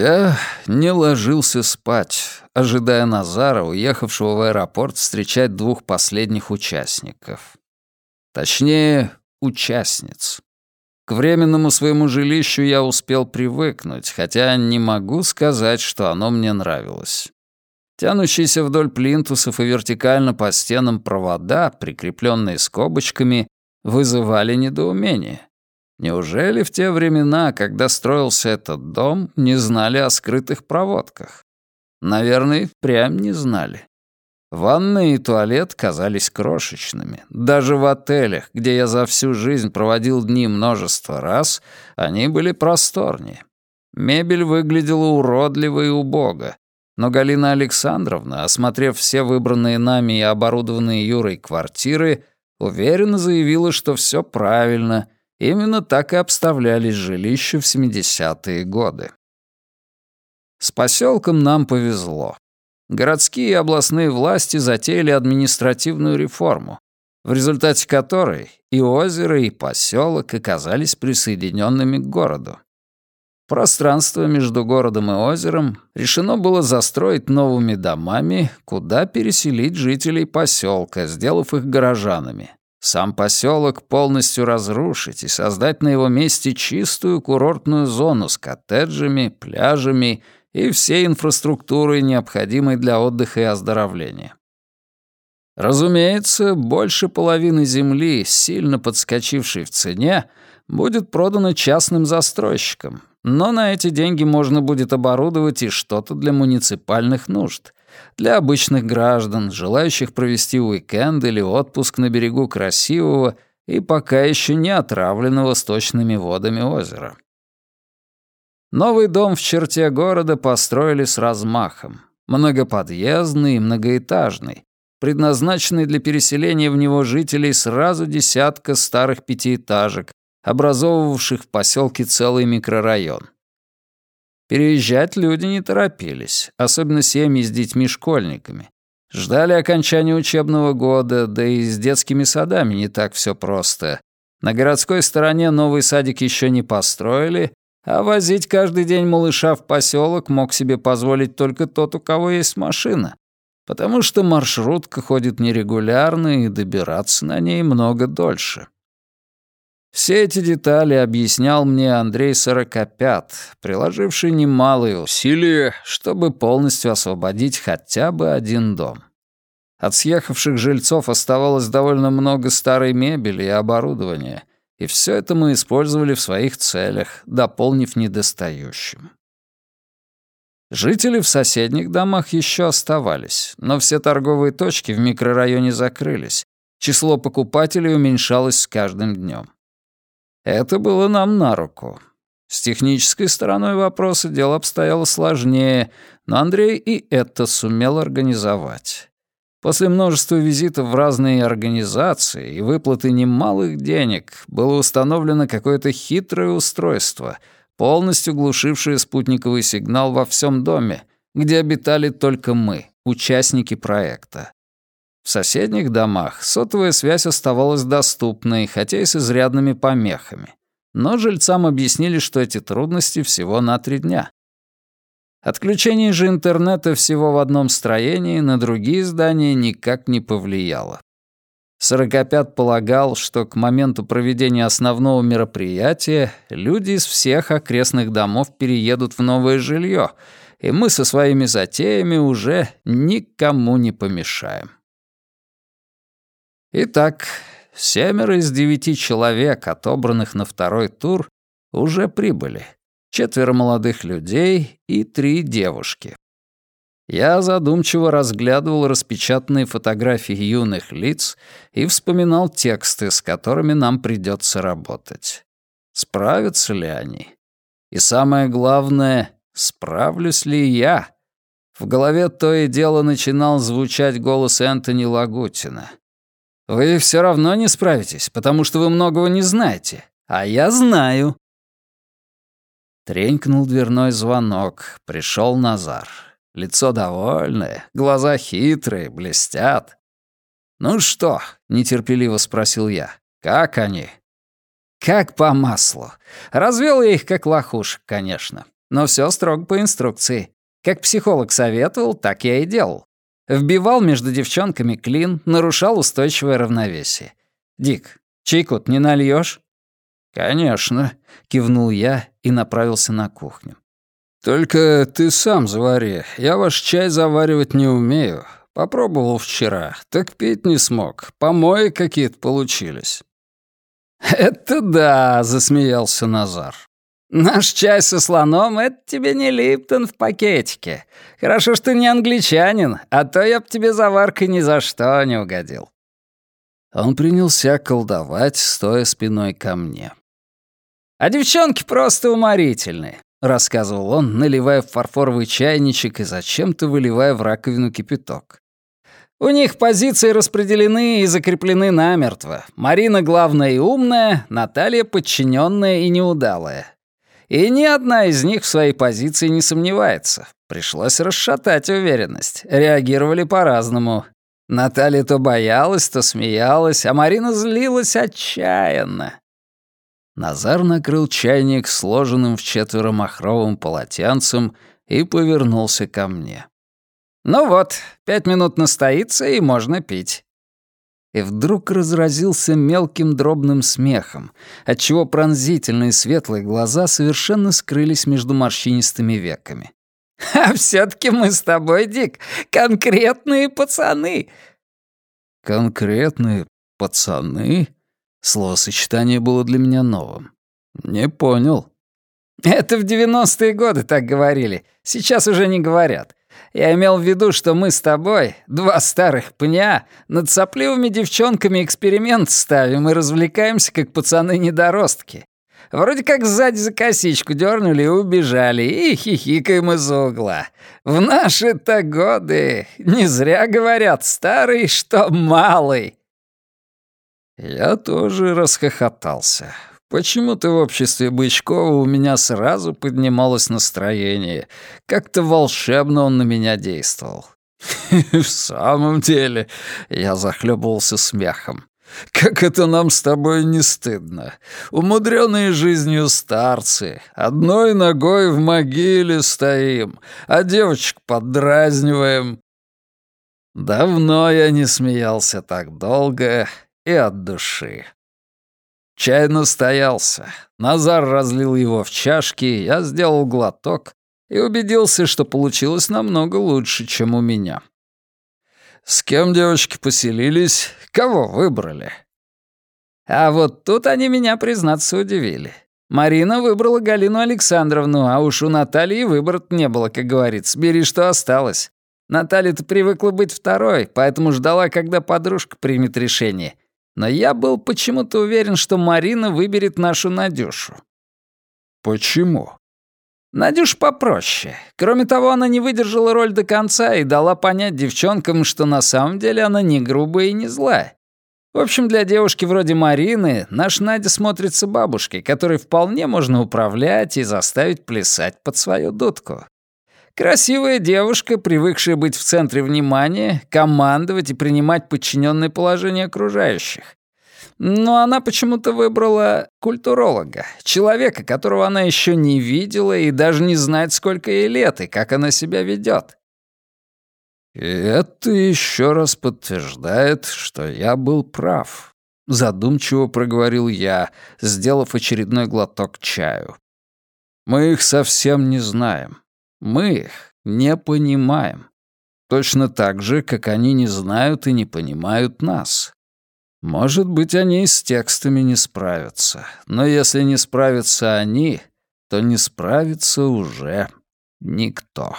Я не ложился спать, ожидая Назара, уехавшего в аэропорт встречать двух последних участников. Точнее, участниц. К временному своему жилищу я успел привыкнуть, хотя не могу сказать, что оно мне нравилось. Тянущиеся вдоль плинтусов и вертикально по стенам провода, прикрепленные скобочками, вызывали недоумение. Неужели в те времена, когда строился этот дом, не знали о скрытых проводках? Наверное, прям не знали. Ванны и туалет казались крошечными. Даже в отелях, где я за всю жизнь проводил дни множество раз, они были просторнее. Мебель выглядела уродливо и убого. Но Галина Александровна, осмотрев все выбранные нами и оборудованные Юрой квартиры, уверенно заявила, что все правильно — Именно так и обставлялись жилища в 70-е годы. С поселком нам повезло. Городские и областные власти затеяли административную реформу, в результате которой и озеро, и поселок оказались присоединенными к городу. Пространство между городом и озером решено было застроить новыми домами, куда переселить жителей поселка, сделав их горожанами, сам поселок полностью разрушить и создать на его месте чистую курортную зону с коттеджами, пляжами и всей инфраструктурой, необходимой для отдыха и оздоровления. Разумеется, больше половины земли, сильно подскочившей в цене, будет продано частным застройщикам, но на эти деньги можно будет оборудовать и что-то для муниципальных нужд, для обычных граждан, желающих провести уикенд или отпуск на берегу красивого и пока еще не отравленного сточными водами озера. Новый дом в черте города построили с размахом. Многоподъездный и многоэтажный, предназначенный для переселения в него жителей сразу десятка старых пятиэтажек, образовывавших в поселке целый микрорайон. Переезжать люди не торопились, особенно семьи с детьми-школьниками. Ждали окончания учебного года, да и с детскими садами не так все просто. На городской стороне новый садик еще не построили, а возить каждый день малыша в поселок мог себе позволить только тот, у кого есть машина. Потому что маршрутка ходит нерегулярно, и добираться на ней много дольше. Все эти детали объяснял мне Андрей Сорокопят, приложивший немалые усилия, чтобы полностью освободить хотя бы один дом. От съехавших жильцов оставалось довольно много старой мебели и оборудования, и все это мы использовали в своих целях, дополнив недостающим. Жители в соседних домах еще оставались, но все торговые точки в микрорайоне закрылись, число покупателей уменьшалось с каждым днем. Это было нам на руку. С технической стороной вопроса дело обстояло сложнее, но Андрей и это сумел организовать. После множества визитов в разные организации и выплаты немалых денег было установлено какое-то хитрое устройство, полностью глушившее спутниковый сигнал во всем доме, где обитали только мы, участники проекта. В соседних домах сотовая связь оставалась доступной, хотя и с изрядными помехами. Но жильцам объяснили, что эти трудности всего на три дня. Отключение же интернета всего в одном строении на другие здания никак не повлияло. Сорокопят полагал, что к моменту проведения основного мероприятия люди из всех окрестных домов переедут в новое жилье, и мы со своими затеями уже никому не помешаем. Итак, семеро из девяти человек, отобранных на второй тур, уже прибыли. Четверо молодых людей и три девушки. Я задумчиво разглядывал распечатанные фотографии юных лиц и вспоминал тексты, с которыми нам придется работать. Справятся ли они? И самое главное, справлюсь ли я? В голове то и дело начинал звучать голос Энтони Лагутина. Вы все равно не справитесь, потому что вы многого не знаете. А я знаю. Тренькнул дверной звонок. Пришел Назар. Лицо довольное, глаза хитрые, блестят. «Ну что?» — нетерпеливо спросил я. «Как они?» «Как по маслу. Развел я их как лохушек, конечно. Но все строго по инструкции. Как психолог советовал, так я и делал. Вбивал между девчонками клин, нарушал устойчивое равновесие. «Дик, чайку не нальешь? «Конечно», — кивнул я и направился на кухню. «Только ты сам завари. Я ваш чай заваривать не умею. Попробовал вчера, так пить не смог. Помои какие-то получились». «Это да», — засмеялся Назар. «Наш чай со слоном — это тебе не Липтон в пакетике. Хорошо, что не англичанин, а то я б тебе заваркой ни за что не угодил». Он принялся колдовать, стоя спиной ко мне. «А девчонки просто уморительные», — рассказывал он, наливая в фарфоровый чайничек и зачем-то выливая в раковину кипяток. У них позиции распределены и закреплены намертво. Марина главная и умная, Наталья подчиненная и неудалая. И ни одна из них в своей позиции не сомневается. Пришлось расшатать уверенность. Реагировали по-разному. Наталья то боялась, то смеялась, а Марина злилась отчаянно. Назар накрыл чайник сложенным в четверо махровым полотенцем и повернулся ко мне. «Ну вот, пять минут настоится, и можно пить». И вдруг разразился мелким дробным смехом, отчего пронзительные светлые глаза совершенно скрылись между морщинистыми веками. «А все таки мы с тобой, Дик, конкретные пацаны!» «Конкретные пацаны?» Словосочетание было для меня новым. «Не понял». «Это в девяностые годы так говорили. Сейчас уже не говорят. Я имел в виду, что мы с тобой, два старых пня, над сопливыми девчонками эксперимент ставим и развлекаемся, как пацаны-недоростки. Вроде как сзади за косичку дернули и убежали, и хихикаем из угла. В наши-то годы не зря говорят старый, что малый. Я тоже расхохотался. Почему-то в обществе Бычкова у меня сразу поднималось настроение. Как-то волшебно он на меня действовал. В самом деле, я захлебывался смехом. Как это нам с тобой не стыдно. Умудренные жизнью старцы. Одной ногой в могиле стоим, а девочек поддразниваем. Давно я не смеялся так долго и от души. Чай настоялся. Назар разлил его в чашки, я сделал глоток и убедился, что получилось намного лучше, чем у меня. С кем девочки поселились? Кого выбрали? А вот тут они меня, признаться, удивили. Марина выбрала Галину Александровну, а уж у Натальи выбора не было, как говорится. Бери, что осталось. Наталья-то привыкла быть второй, поэтому ждала, когда подружка примет решение но я был почему-то уверен, что Марина выберет нашу Надюшу. Почему? Надюш попроще. Кроме того, она не выдержала роль до конца и дала понять девчонкам, что на самом деле она не грубая и не злая. В общем, для девушки вроде Марины наш Надя смотрится бабушкой, которой вполне можно управлять и заставить плясать под свою дудку. Красивая девушка, привыкшая быть в центре внимания, командовать и принимать подчиненное положение окружающих. Но она почему-то выбрала культуролога, человека, которого она еще не видела и даже не знает, сколько ей лет и как она себя ведет. Это еще раз подтверждает, что я был прав. Задумчиво проговорил я, сделав очередной глоток чаю. Мы их совсем не знаем. Мы их не понимаем. Точно так же, как они не знают и не понимают нас. Может быть, они и с текстами не справятся. Но если не справятся они, то не справится уже никто.